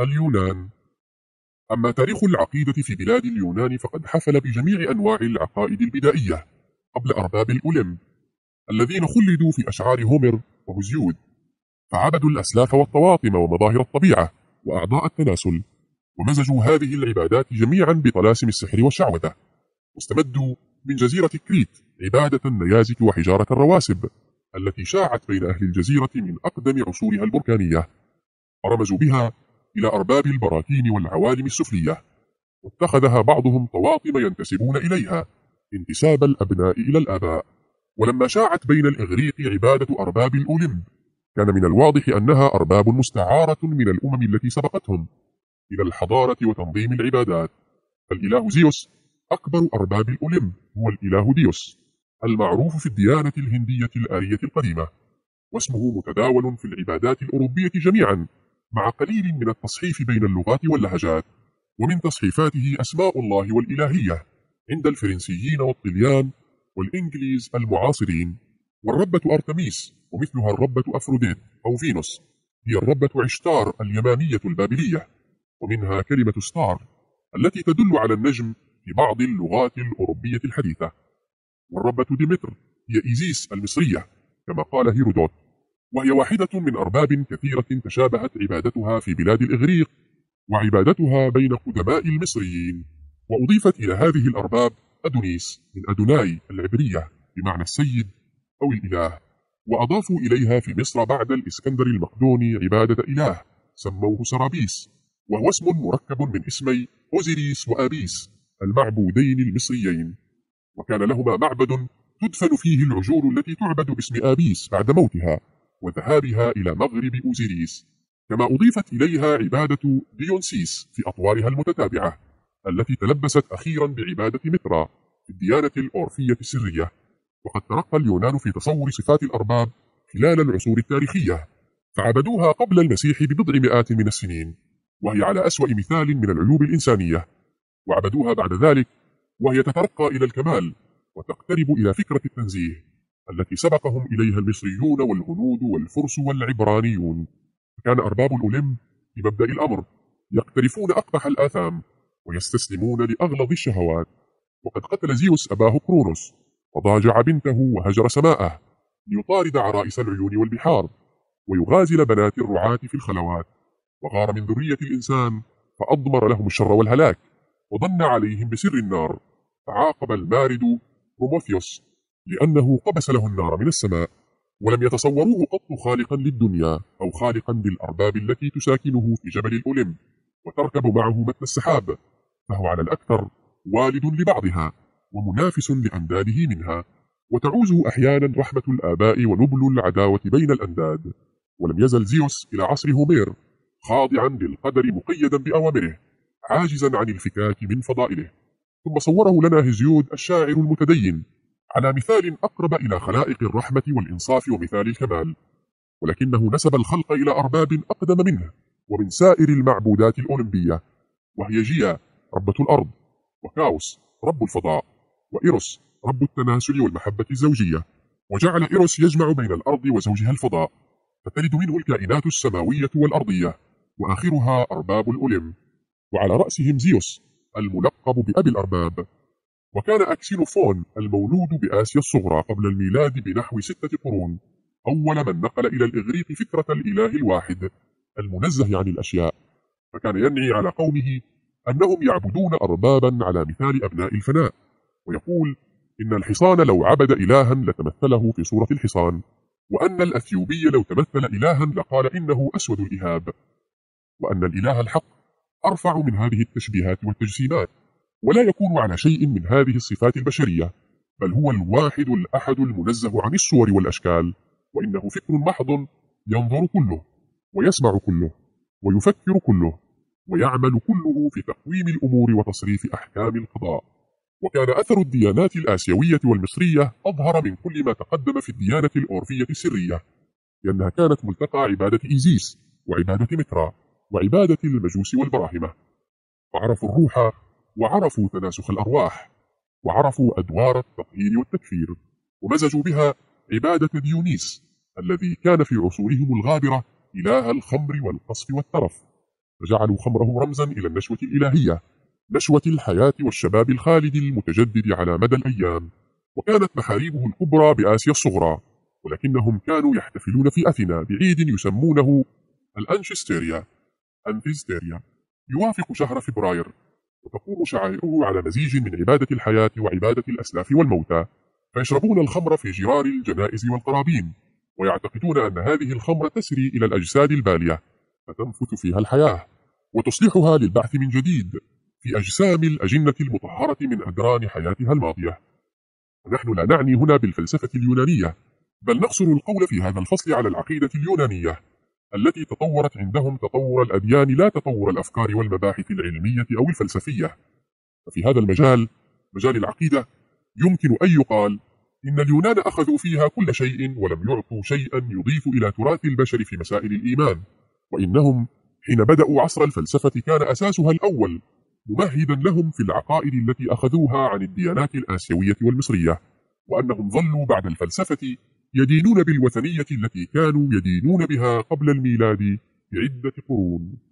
اليونان. أما تاريخ العقيدة في بلاد اليونان فقد حفل بجميع أنواع العقائد البدائية قبل أرباب الأوليمب الذين خلدوا في أشعار هومر وهزيود فعبدوا الأسلاف والطواطم ومظاهر الطبيعة وأعضاء التناسل ومزجوا هذه العبادات جميعا بطلاسم السحر والشعوذة واستمدوا من جزيرة كريت عبادة النيازك وحجارة الرواسب التي شاعت بين أهل الجزيرة من أقدم عصورها البركانية. ورمزوا بها إلى أرباب البراكين والعوالم السفلية. واتخذها بعضهم طواطم ينتسبون إليها انتساب الأبناء إلى الآباء. ولما شاعت بين الإغريق عبادة أرباب الأولمب كان من الواضح أنها أرباب مستعارة من الأمم التي سبقتهم إلى الحضارة وتنظيم العبادات. فالإله زيوس أكبر أرباب الأولمب هو الإله ديوس المعروف في الديانة الهندية الآرية القديمة واسمه متداول في العبادات الأوروبية جميعا. مع قليل من التصحيف بين اللغات واللهجات ومن تصحيفاته أسماء الله والإلهية عند الفرنسيين والطليان والإنجليز المعاصرين. والربة أرتميس ومثلها الربة أفروديت أو فينوس هي الربة عشتار اليمانية البابلية. ومنها كلمة ستار التي تدل على النجم في بعض اللغات الأوروبية الحديثة. والربة ديمتر هي إيزيس المصرية كما قال هيرودوت. وهي واحدة من أرباب كثيرة تشابهت عبادتها في بلاد الإغريق وعبادتها بين قدماء المصريين. وأضيفت إلى هذه الأرباب أدونيس من أدوناي العبرية بمعنى السيد أو الإله. وأضافوا إليها في مصر بعد الإسكندر المقدوني عبادة إله سموه سرابيس وهو اسم مركب من اسمي أوزيريس وآبيس المعبودين المصريين. وكان لهما معبد تدفن فيه العجول التي تعبد باسم آبيس بعد موتها. وذهابها إلى مغرب أوزيريس. كما أضيفت إليها عبادة ديونسيس في أطوارها المتتابعة التي تلبست أخيرا بعبادة مترا في الديانة الأورفية السرية. وقد ترقى اليونان في تصور صفات الأرباب خلال العصور التاريخية. فعبدوها قبل المسيح ببضع مئات من السنين وهي على أسوأ مثال من العيوب الإنسانية. وعبدوها بعد ذلك وهي تترقى إلى الكمال وتقترب إلى فكرة التنزيه. التي سبقهم إليها المصريون والهنود والفرس والعبرانيون. فكان أرباب الأوليمب في مبدأ الأمر يقترفون أقبح الآثام ويستسلمون لأغلظ الشهوات. وقد قتل زيوس أباه كرونوس وضاجع بنته وهجر سماءه ليطارد عرائس العيون والبحار ويغازل بنات الرعاة في الخلوات. وغار من ذرية الإنسان فأضمر لهم الشر والهلاك وضن عليهم بسر النار. فعاقب المارد بروموثيوس لأنه قبس له النار من السماء ولم يتصوروه قط خالقا للدنيا أو خالقا للأرباب التي تساكنه في جبل الأوليمب وتركب معه متن السحاب فهو على الأكثر والد لبعضها ومنافس لأنداده منها وتعوزه أحيانا رحمة الآباء ونبل العداوة بين الأنداد ولم يزل زيوس إلى عصر هومير خاضعا للقدر مقيدا بأوامره عاجزا عن الفكاك من فضائله. ثم صوره لنا هزيود الشاعر المتدين على مثال أقرب إلى خلائق الرحمة والإنصاف ومثال الكمال ولكنه نسب الخلق إلى أرباب أقدم منه ومن سائر المعبودات الأولمبية وهي جيا ربة الأرض وكاوس رب الفضاء وإيروس رب التناسل والمحبة الزوجية وجعل إيروس يجمع بين الأرض وزوجها الفضاء فتلد منه الكائنات السماوية والأرضية وآخرها أرباب الأوليم وعلى رأسهم زيوس الملقب بأبي الأرباب. وكان أكسينوفون المولود بآسيا الصغرى قبل الميلاد بنحو ستة قرون أول من نقل إلى الإغريق فكرة الإله الواحد المنزه عن الأشياء. فكان ينعي على قومه أنهم يعبدون أربابا على مثال أبناء الفناء ويقول إن الحصان لو عبد إلها لتمثله في صورة الحصان وأن الأثيوبي لو تمثل إلها لقال إنه أسود الإهاب. وأن الإله الحق أرفع من هذه التشبيهات والتجسيمات. ولا يكون على شيء من هذه الصفات البشرية بل هو الواحد الأحد المنزه عن الصور والأشكال وإنه فكر محض ينظر كله ويسمع كله ويفكر كله ويعمل كله في تقويم الأمور وتصريف أحكام القضاء. وكان أثر الديانات الآسيوية والمصرية أظهر من كل ما تقدم في الديانة الأورفية السرية لأنها كانت ملتقى عبادة إيزيس وعبادة مترا وعبادة المجوس والبراهمة. وعرفوا الروح وعرفوا تناسخ الأرواح وعرفوا أدوار التطهير والتكفير ومزجوا بها عبادة ديونيس الذي كان في عصورهم الغابرة إله الخمر والقصف والترف. فجعلوا خمرهم رمزا إلى النشوة الإلهية نشوة الحياة والشباب الخالد المتجدد على مدى الأيام. وكانت محاريبه الكبرى بآسيا الصغرى ولكنهم كانوا يحتفلون في أثينا بعيد يسمونه الأنشستيريا أنفيستيريا. يوافق شهر فبراير وتقوم شعائره على مزيج من عبادة الحياة وعبادة الأسلاف والموتى فيشربون الخمر في جرار الجنائز والقرابين ويعتقدون أن هذه الخمر تسري إلى الأجساد البالية فتنفث فيها الحياة وتصلحها للبعث من جديد في أجسام الأجنة المطهرة من أدران حياتها الماضية. ونحن لا نعني هنا بالفلسفة اليونانية بل نقصر القول في هذا الفصل على العقيدة اليونانية. التي تطورت عندهم تطور الأديان لا تطور الأفكار والمباحث العلمية أو الفلسفية. ففي هذا المجال مجال العقيدة يمكن أن يقال إن اليونان أخذوا فيها كل شيء ولم يعطوا شيئا يضيف إلى تراث البشر في مسائل الإيمان. وإنهم حين بدأوا عصر الفلسفة كان أساسها الأول ممهدا لهم في العقائد التي أخذوها عن الديانات الآسيوية والمصرية وأنهم ظلوا بعد الفلسفة يدينون بالوثنية التي كانوا يدينون بها قبل الميلاد بعدة قرون.